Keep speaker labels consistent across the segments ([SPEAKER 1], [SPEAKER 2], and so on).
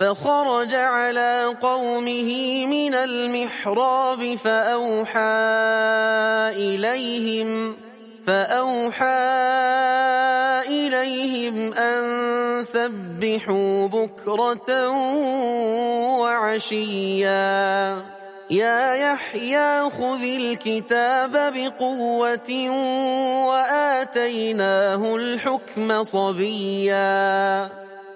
[SPEAKER 1] فخرج على قومه من المحراب فأوحى إليهم فأوحى إليهم أن سبحوا بكرة وعشيا. يا يحيى خذ الكتاب بقوة وآتيناه الحكم صبيا.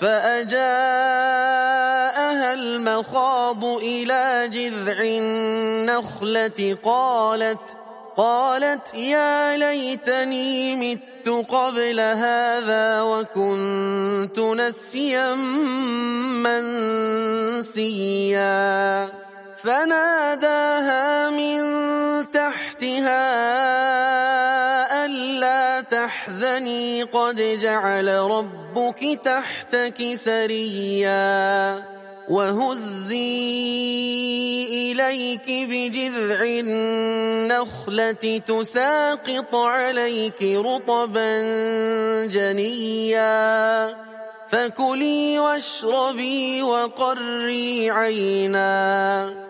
[SPEAKER 1] فأجاءها المخاض إلى جذع النخلة قالت قالت يا ليتني مت قبل هذا وكنت نسيا منسيا. فناداها من تحتها تحزني قد جعل ربك تحتك سريا وهزي إليك بجذع النخلة تساقط عليك رطبا جنيا. فكلي واشربي وقري عينا.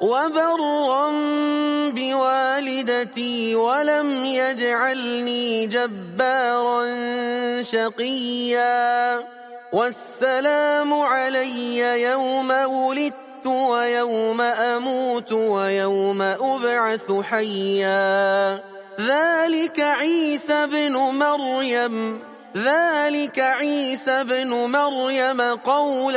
[SPEAKER 1] وبرا بوالدتي ولم يجعلني جبارا شقيا. والسلام علي يوم ولدت ويوم أموت ويوم أبعث حيا. ذلك عيسى بن مريم. ذلك عيسى بن مريم قول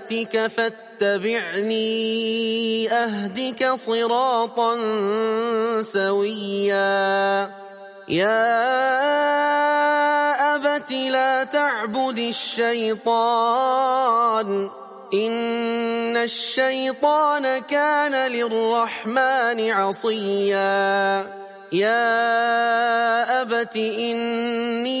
[SPEAKER 1] يأتك فاتبعني أهدك صراطا سويا. يا أبت لا تعبد الشيطان إن الشيطان كان للرحمن عصيا. يا أبت إني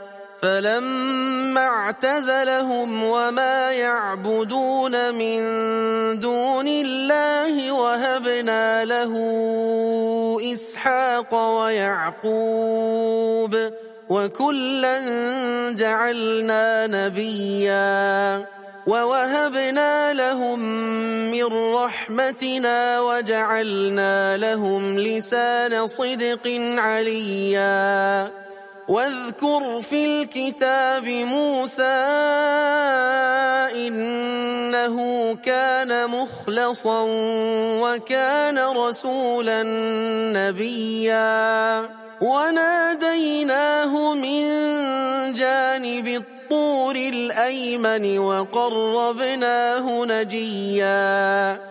[SPEAKER 1] فلما اعتزلهم وما يعبدون من دون الله وهبنا له إسحاق ويعقوب وكلا جعلنا نبيا ووهبنا لهم من رحمتنا وجعلنا لهم لسان صدق عليا واذكر في الكتاب موسى إنه كان مخلصا وكان رسولا نبيا. وناديناه من جانب الطور الأيمن وقربناه نجيا.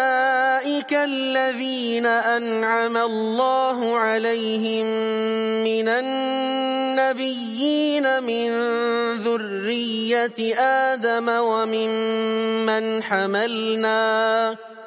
[SPEAKER 1] الذين أنعم الله عليهم من النبيين من ذرية آدم وممن حملنا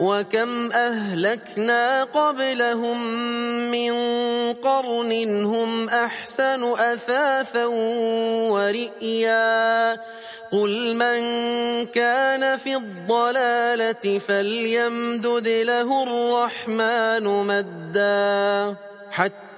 [SPEAKER 1] وكم أهلكنا قبلهم من قرن هم أحسن أثاثا ورئيا قل من كان في الضلالة فليمدد له الرحمن مدا حتى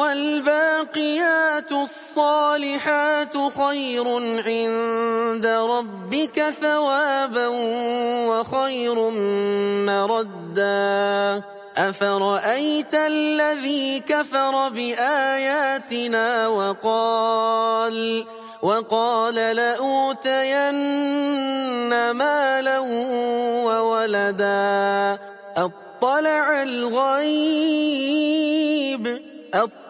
[SPEAKER 1] والباقيات الصالحات خير عند ربك ثوابا وخير مردا. أفرأيت الذي كفر بآياتنا وقال وقال لأوتين مالا وولدا. أطلع الغيب أطلع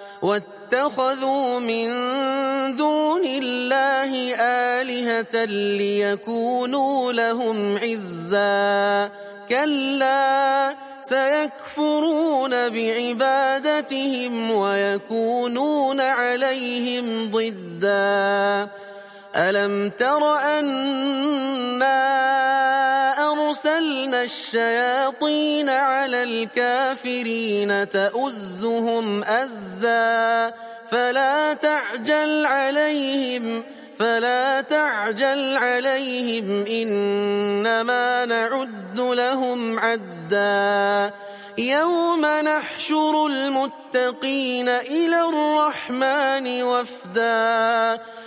[SPEAKER 1] واتخذوا من دون الله آلهة ليكونوا لهم عزا. كلا سيكفرون بعبادتهم ويكونون عليهم ضدا. ألم تر أنا أرسلنا الشياطين على الكافرين تؤزهم أزا فلا تعجل عليهم فلا تعجل عليهم إنما نعد لهم عدا يوم نحشر المتقين إلى الرحمن وفدا